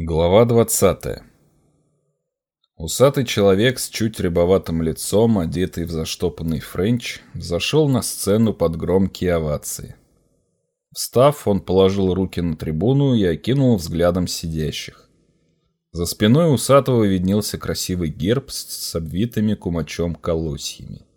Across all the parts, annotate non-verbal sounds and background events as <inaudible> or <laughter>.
Глава 20. Усатый человек с чуть рябоватым лицом, одетый в заштопанный френч, зашел на сцену под громкие овации. Встав, он положил руки на трибуну и окинул взглядом сидящих. За спиной усатого виднелся красивый герб с обвитыми кумачом колосьями.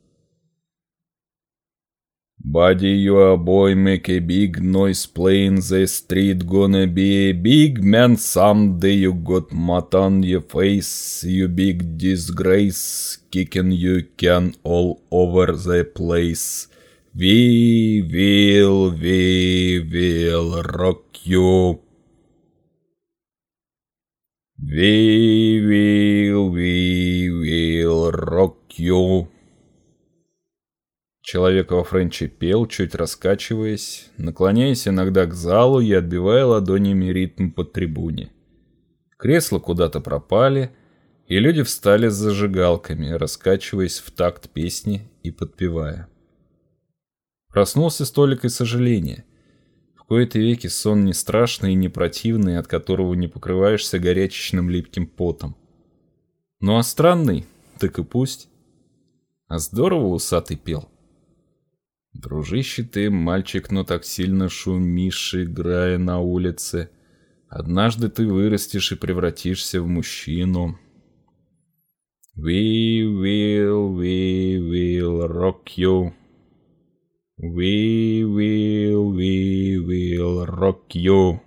Buddy, your boy make a big noise playing the street Gonna be a big man. Someday You got mud on your face You big disgrace Kicking you can all over the place. We will, we will rock you. We will, we will rock you Человек во френче пел, чуть раскачиваясь, наклоняясь иногда к залу и отбивая ладонями ритм по трибуне. Кресла куда-то пропали, и люди встали с зажигалками, раскачиваясь в такт песни и подпевая. Проснулся столик и сожаление. В кои-то веки сон не страшный и не противный, от которого не покрываешься горячечным липким потом. Ну а странный, так и пусть. А здорово усатый пел. Дружище ты, мальчик, но так сильно шумишь, играя на улице. Однажды ты вырастешь и превратишься в мужчину. We will, we will rock you. We will, we will rock you.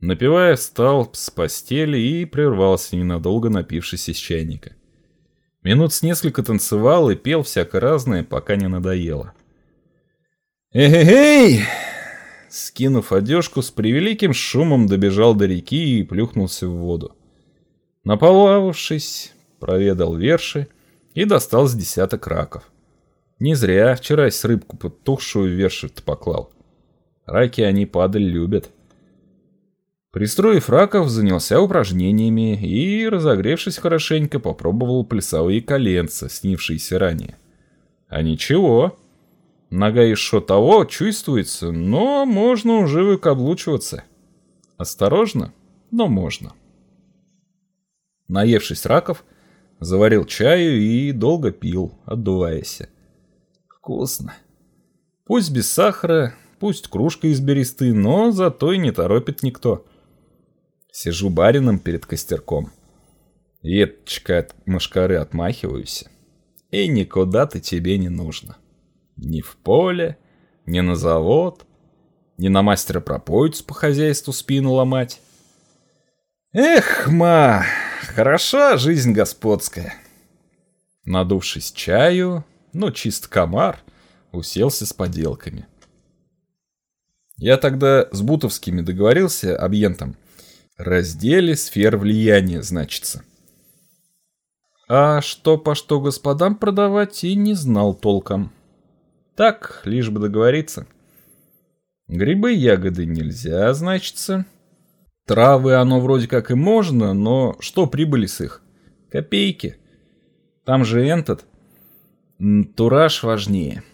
Напивая, встал с постели и прервался ненадолго, напившись из чайника. Минут с несколько танцевал и пел всяко разное, пока не надоело. «Эй-эй-эй!» Скинув одежку, с превеликим шумом добежал до реки и плюхнулся в воду. Наполававшись, проведал верши и достал с десяток раков. Не зря вчера с рыбку подтухшую верши-то поклал. Раки они падаль любят. Пристроив раков, занялся упражнениями и, разогревшись хорошенько, попробовал плясовые коленца, снившиеся ранее. А ничего. Нога еще того чувствуется, но можно уже выкаблучиваться. Осторожно, но можно. Наевшись раков, заварил чаю и долго пил, отдуваясь. Вкусно. Пусть без сахара, пусть кружка из бересты, но зато и не торопит никто. Сижу барином перед костерком. Веточкой от мошкары отмахиваюсь. И никуда ты тебе не нужно. Ни в поле, ни на завод, ни на мастера пропоицу по хозяйству спину ломать. Эх, ма, хороша жизнь господская. Надувшись чаю, ну чист комар, уселся с поделками. Я тогда с бутовскими договорился абьентом, разделе сфер влияния значится. А что по что господам продавать и не знал толком. Так, лишь бы договориться. Грибы ягоды нельзя, значится. Травы оно вроде как и можно, но что прибыли с их? Копейки. Там же этот... Антураж важнее.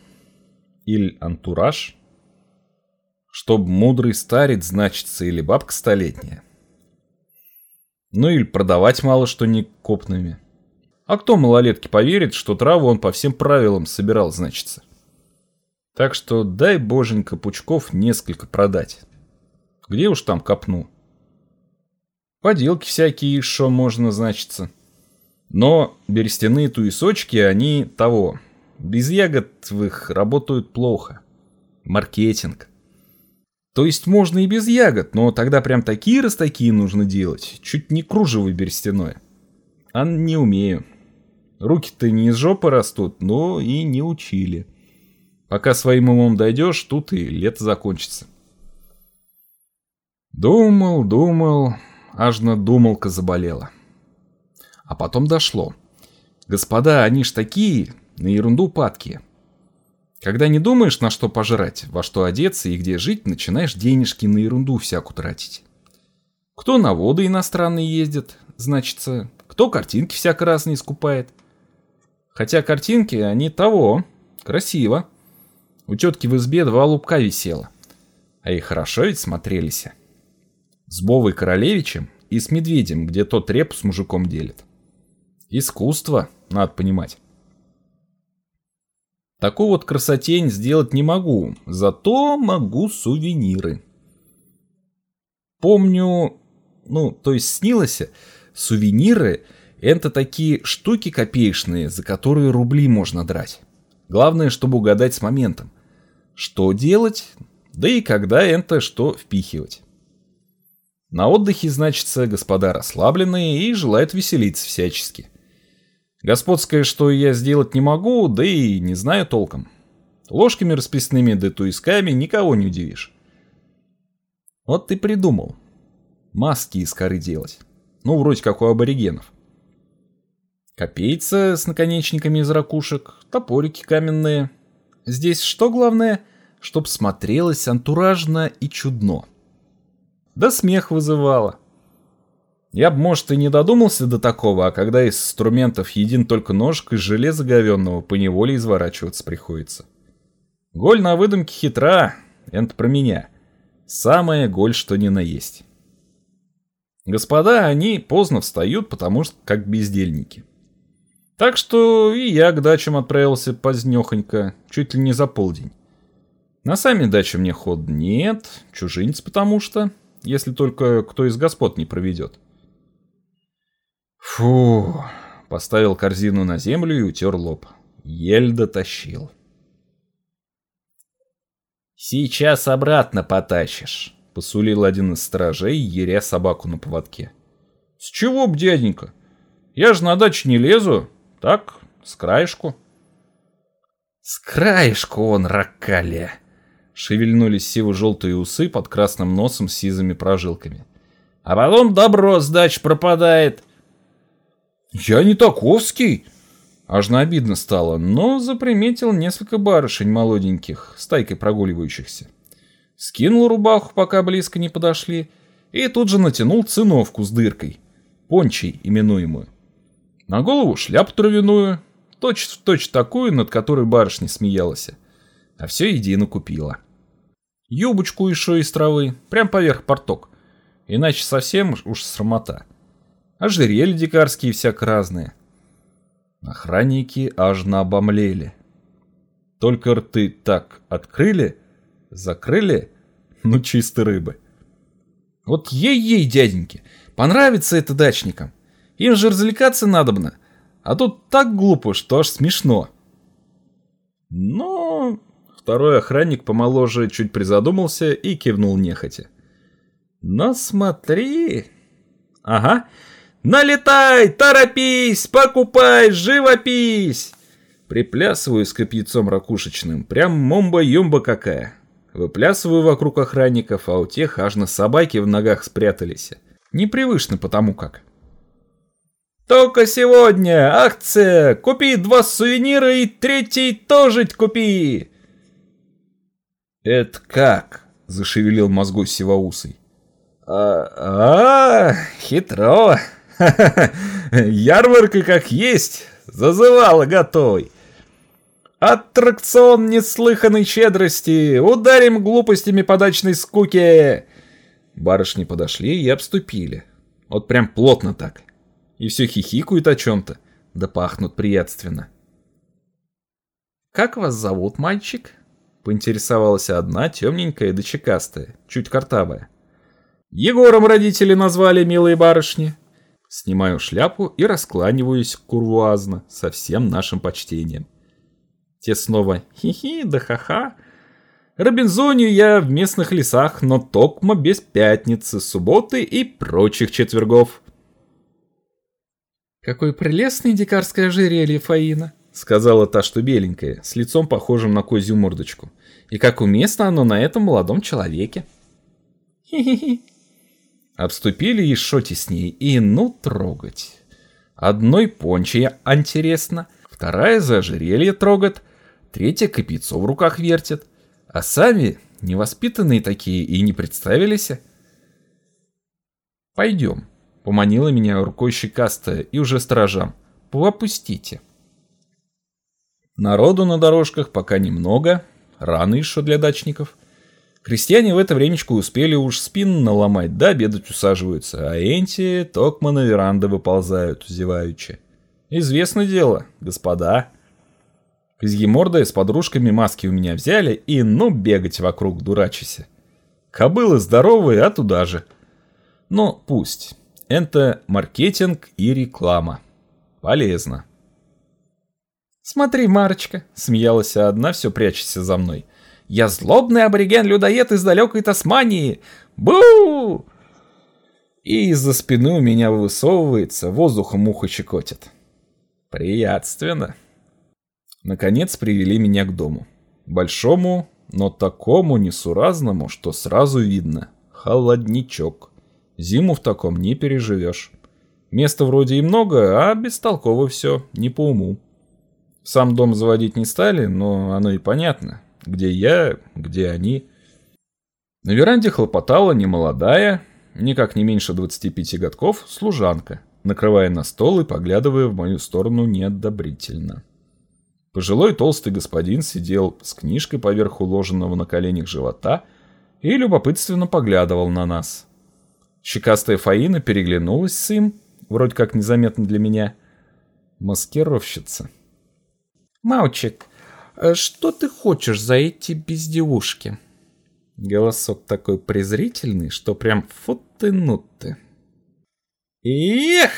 Или антураж? Чтоб мудрый старец значится или бабка столетняя. Ну или продавать мало что не копными. А кто малолетки поверит, что траву он по всем правилам собирал, значится? Так что дай боженька пучков несколько продать. Где уж там копну? Поделки всякие, что можно, значится. Но берестяные туесочки, они того. Без ягодовых работают плохо. Маркетинг. То есть можно и без ягод, но тогда прям такие растаки нужно делать, чуть не кружево берестяное. А не умею. Руки-то не из жопы растут, но и не учили. Пока своим умом дойдешь, тут и лето закончится. Думал, думал, аж надумалка заболела. А потом дошло. Господа, они ж такие, на ерунду падки. Когда не думаешь, на что пожрать, во что одеться и где жить, начинаешь денежки на ерунду всякую тратить. Кто на воды иностранные ездит, значится, кто картинки всяко разные скупает. Хотя картинки, они того, красиво. У тетки в избе два лупка висело. А и хорошо ведь смотрелись. С Бовой Королевичем и с Медведем, где тот реп с мужиком делит. Искусство, надо понимать. Такую вот красотень сделать не могу, зато могу сувениры. Помню, ну, то есть снилось, сувениры — это такие штуки копеечные, за которые рубли можно драть. Главное, чтобы угадать с моментом. Что делать, да и когда это что впихивать. На отдыхе, значится, господа расслабленные и желают веселиться всячески. Господское, что я сделать не могу, да и не знаю толком. Ложками расписными да туисками никого не удивишь. Вот ты придумал. Маски из коры делать. Ну, вроде как у аборигенов. Копейца с наконечниками из ракушек, топорики каменные. Здесь что главное? Чтоб смотрелось антуражно и чудно. Да смех вызывало. Я бы, может, и не додумался до такого, а когда из инструментов един только ножик из железа говенного, поневоле изворачиваться приходится. Голь на выдумке хитра, это про меня. Самая голь, что ни на есть. Господа, они поздно встают, потому что как бездельники. Так что и я к дачам отправился позднехонько, чуть ли не за полдень. На сами дачи мне ход нет, чужинец потому что, если только кто из господ не проведет. Фу, поставил корзину на землю и утер лоб. Ель дотащил. «Сейчас обратно потащишь», — посулил один из сторожей, еря собаку на поводке. «С чего б, дяденька? Я же на дачу не лезу. Так, с краешку». «С краешку он, ракалия!» Шевельнулись сиво-желтые усы под красным носом с сизыми прожилками. «А потом добро с дач пропадает. «Я не таковский!» Аж на обидно стало, но заприметил несколько барышень молоденьких, стайкой прогуливающихся. Скинул рубаху, пока близко не подошли, и тут же натянул циновку с дыркой, пончей именуемую. На голову шляпу травяную, точь-в-точь точь такую, над которой барышня смеялась, а все едино купила. Юбочку еще из травы, прям поверх порток, иначе совсем уж срамота ожерелья дикарские всяк разные. Охранники аж наобомлели. Только рты так открыли, закрыли, ну чисто рыбы. Вот ей-ей, дяденьки, понравится это дачникам. Им же развлекаться надобно. А тут так глупо, что аж смешно. Но второй охранник помоложе чуть призадумался и кивнул нехотя. Но смотри... Ага, «Налетай! Торопись! Покупай! Живопись!» Приплясываю с копьяцом ракушечным, прям момба-юмба какая. Выплясываю вокруг охранников, а у тех аж на собаки в ногах спрятались. Непривычно потому как. «Только сегодня! Акция! Купи два сувенира и третий тоже купи!» «Это как?» — зашевелил мозгой сивоусый. «А, -а, -а хитро!» <laughs> Ярмарка как есть, зазывала готовый. Аттракцион неслыханной щедрости, ударим глупостями подачной скуки. Барышни подошли и обступили. Вот прям плотно так. И все хихикают о чем-то, да пахнут приятственно. «Как вас зовут, мальчик?» Поинтересовалась одна, темненькая да чекастая, чуть картавая. «Егором родители назвали, милые барышни», Снимаю шляпу и раскланиваюсь курвуазно со всем нашим почтением. Те снова хи-хи да ха-ха. Робинзонию я в местных лесах, но токмо без пятницы, субботы и прочих четвергов. «Какое прелестное дикарское ожерелье, Фаина!» — сказала та, что беленькая, с лицом похожим на козью мордочку. «И как уместно оно на этом молодом человеке!» <laughs> «Хи-хи-хи!» Обступили еще теснее и ну трогать. Одной пончей интересно, вторая за ожерелье трогает, третья копейцо в руках вертит, а сами невоспитанные такие и не представились. «Пойдем», — поманила меня рукой щекастая и уже сторожам, — «попустите». Народу на дорожках пока немного, рано еще для дачников. Крестьяне в это времечко успели уж спину наломать, да обедать усаживаются, а энти токмо на веранды выползают, зеваючи. Известно дело, господа. Козьемордая с подружками маски у меня взяли и ну бегать вокруг дурачися. Кобылы здоровые, а туда же. Но пусть. Это маркетинг и реклама. Полезно. «Смотри, Марочка!» — смеялась одна, все прячется за мной. «Я злобный абориген-людоед из далекой Тасмании! Бу!» И из-за спины у меня высовывается, воздухом ухо щекотит. Приятственно. Наконец привели меня к дому. Большому, но такому несуразному, что сразу видно. Холодничок. Зиму в таком не переживешь. Места вроде и много, а бестолково все, не по уму. Сам дом заводить не стали, но оно и понятно. Где я, где они. На веранде хлопотала немолодая, никак не меньше 25 годков, служанка, накрывая на стол и поглядывая в мою сторону неодобрительно. Пожилой толстый господин сидел с книжкой поверх уложенного на коленях живота и любопытственно поглядывал на нас. Щекастая Фаина переглянулась с им, вроде как незаметно для меня. Маскировщица. «Мальчик, э, что ты хочешь за эти безделушки?» Голосок такой презрительный, что прям фу ты ну. Эх!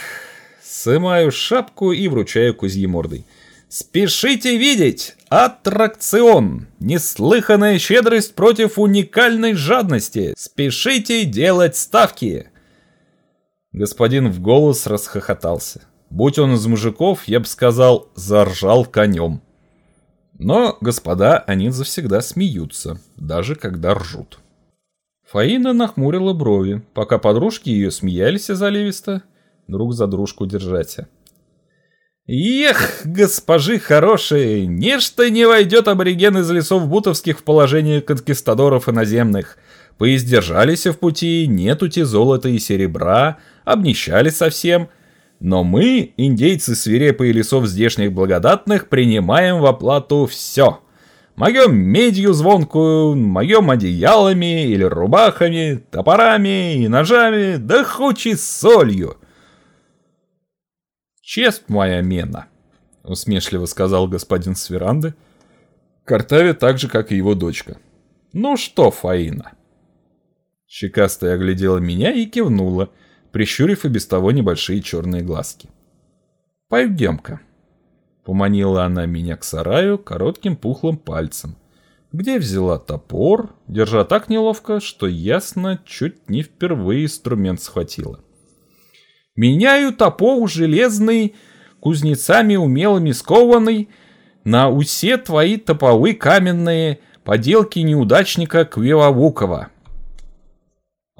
Сымаю шапку и вручаю кузье мордой. Спешите видеть! Аттракцион! Неслыханная щедрость против уникальной жадности! Спешите делать ставки! Господин в голос расхохотался. Будь он из мужиков, я бы сказал, заржал конем. Но, господа, они завсегда смеются, даже когда ржут. Фаина нахмурила брови, пока подружки ее смеялись заливисто, друг за дружку держася. «Ех, госпожи хорошие, нечто не войдет абориген из лесов бутовских в положение конкистадоров иноземных. Поиздержались в пути, нетути золота и серебра, обнищали совсем». Но мы, индейцы свирепые лесов здешних благодатных, принимаем в оплату все. Моем медью звонкую, моем одеялами или рубахами, топорами и ножами, да хоть солью. Честь моя мена, усмешливо сказал господин с веранды, картаве так же, как и его дочка. Ну что, Фаина? Щекастая оглядела меня и кивнула, — прищурив и без того небольшие черные глазки. «Пойдем-ка». Поманила она меня к сараю коротким пухлым пальцем, где взяла топор, держа так неловко, что ясно, чуть не впервые инструмент схватила. «Меняю топор железный, кузнецами умелыми скованный, на усе твои топовы каменные, поделки неудачника Квиловукова».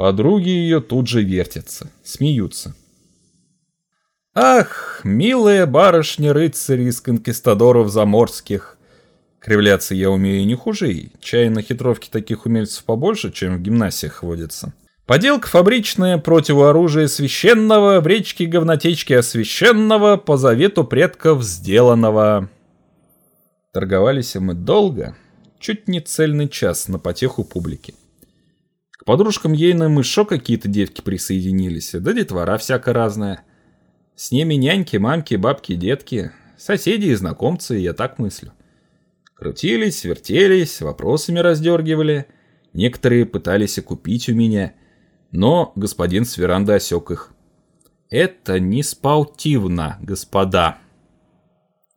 Подруги ее тут же вертятся, смеются. «Ах, милая барышня-рыцари из конкистадоров заморских!» Кривляться я умею не хуже, чай на хитровке таких умельцев побольше, чем в гимнасиях водится. Поделка фабричная противооружия священного, в речке говнотечки освященного, по завету предков сделанного. Торговались мы долго, чуть не цельный час на потеху публики. К подружкам ейным еще какие-то девки присоединились, да детвора всяко разная. С ними няньки, мамки, бабки, детки, соседи и знакомцы, я так мыслю. Крутились, вертелись, вопросами раздергивали. Некоторые пытались купить у меня, но господин с веранды осек их. Это не спаутивно, господа.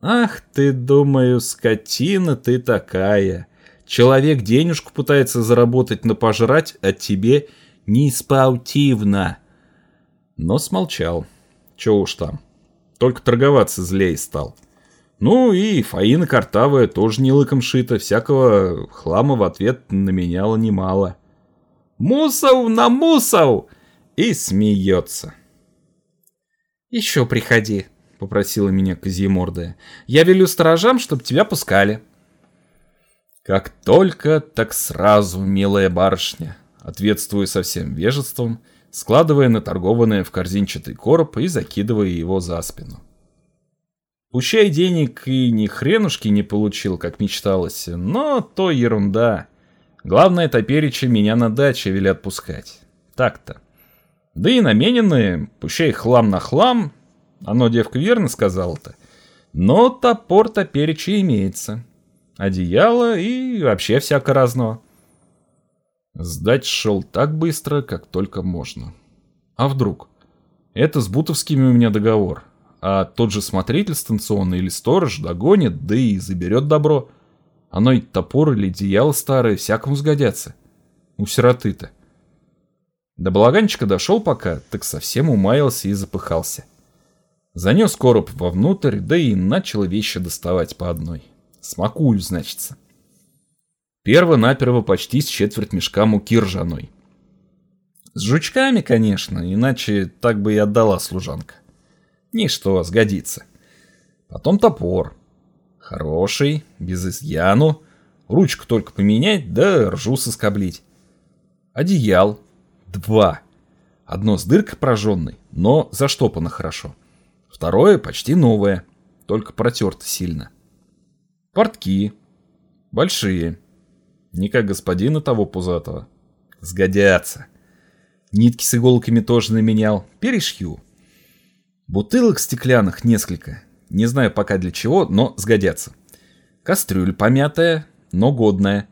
Ах ты, думаю, скотина ты такая. Человек денежку пытается заработать на пожрать, а тебе не спортивно. Но смолчал. Че уж там. Только торговаться злей стал. Ну и Фаина Картавая тоже не лыком шита, всякого хлама в ответ наменяла немало. «Мусов на мусов!» И смеется. «Еще приходи», — попросила меня Козьемордая. «Я велю сторожам, чтоб тебя пускали». «Как только, так сразу, милая барышня», ответствую со всем вежеством, складывая наторгованное в корзинчатый короб и закидывая его за спину. Пущай денег и ни хренушки не получил, как мечталось, но то ерунда. Главное, топереча меня на даче велят пускать. Так-то. Да и намененные, пущай хлам на хлам, оно девка верно сказала-то, но топор топереча имеется. Одеяло и вообще всяко разного. Сдать шел так быстро, как только можно. А вдруг? Это с бутовскими у меня договор. А тот же смотритель станционный или сторож догонит, да и заберет добро. Оно и топор или одеяло старое всякому сгодятся. У сироты-то. До балаганчика дошел пока, так совсем умаялся и запыхался. Занес короб вовнутрь, да и начал вещи доставать по одной. Смакую, значится. Перво-наперво почти с четверть мешка муки ржаной. С жучками, конечно, иначе так бы и отдала служанка. Ничто, сгодится. Потом топор. Хороший, без изъяну. Ручку только поменять, да ржу соскоблить. Одеял. Два. Одно с дыркой прожженной, но заштопано хорошо. Второе почти новое, только протерто сильно. Портки. Большие. Не как господина того пузатого. Сгодятся. Нитки с иголками тоже наменял. Перешью. Бутылок стеклянных несколько. Не знаю пока для чего, но сгодятся. Кастрюль помятая, но годная.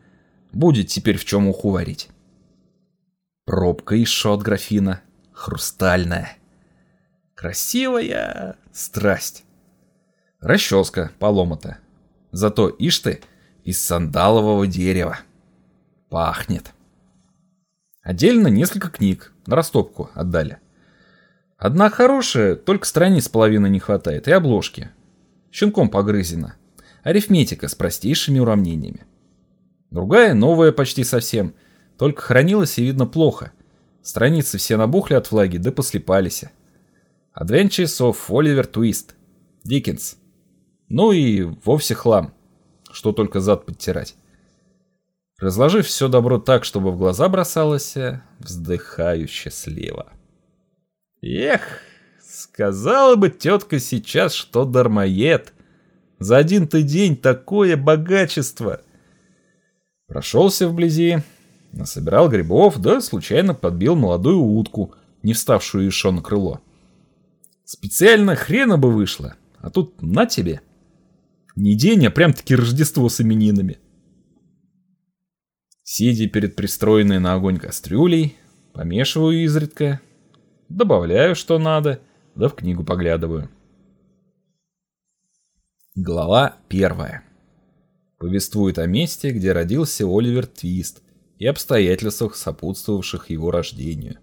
Будет теперь в чем уху варить. Пробка еще от графина. Хрустальная. Красивая страсть. Расческа поломата. Зато, ишь ты, из сандалового дерева. Пахнет. Отдельно несколько книг, на растопку отдали. Одна хорошая, только страниц половины не хватает, и обложки. Щенком погрызена. Арифметика с простейшими уравнениями. Другая, новая почти совсем, только хранилась и видно плохо. Страницы все набухли от влаги, да послепались. Adventures of Oliver Twist. Диккенс. Ну и вовсе хлам, что только зад подтирать. Разложив все добро так, чтобы в глаза бросалось, вздыхаю счастливо. Эх, сказала бы тетка сейчас, что дармоед. За один-то день такое богачество. Прошелся вблизи, насобирал грибов, да случайно подбил молодую утку, не вставшую еще на крыло. Специально хрена бы вышло, а тут на тебе. Не день, а прям-таки Рождество с именинами. Сидя перед пристроенной на огонь кастрюлей, помешиваю изредка, добавляю, что надо, да в книгу поглядываю. Глава первая. Повествует о месте, где родился Оливер Твист и обстоятельствах, сопутствовавших его рождению.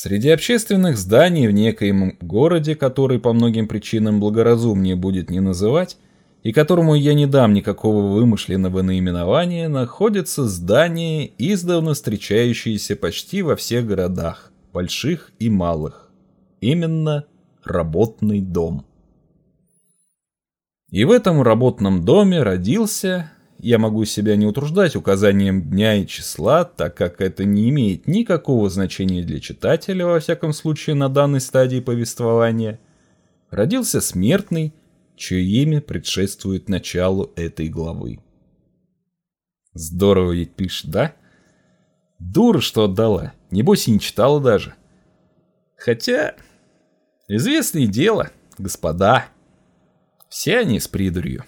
Среди общественных зданий в некоем городе, который по многим причинам благоразумнее будет не называть, и которому я не дам никакого вымышленного наименования, находится здание, издавна встречающееся почти во всех городах, больших и малых. Именно работный дом. И в этом работном доме родился я могу себя не утруждать указанием дня и числа, так как это не имеет никакого значения для читателя, во всяком случае на данной стадии повествования, родился смертный, чье имя предшествует началу этой главы. Здорово ведь пишет, да? Дура, что отдала, небось и не читала даже. Хотя, известное дело, господа, все они с придурью.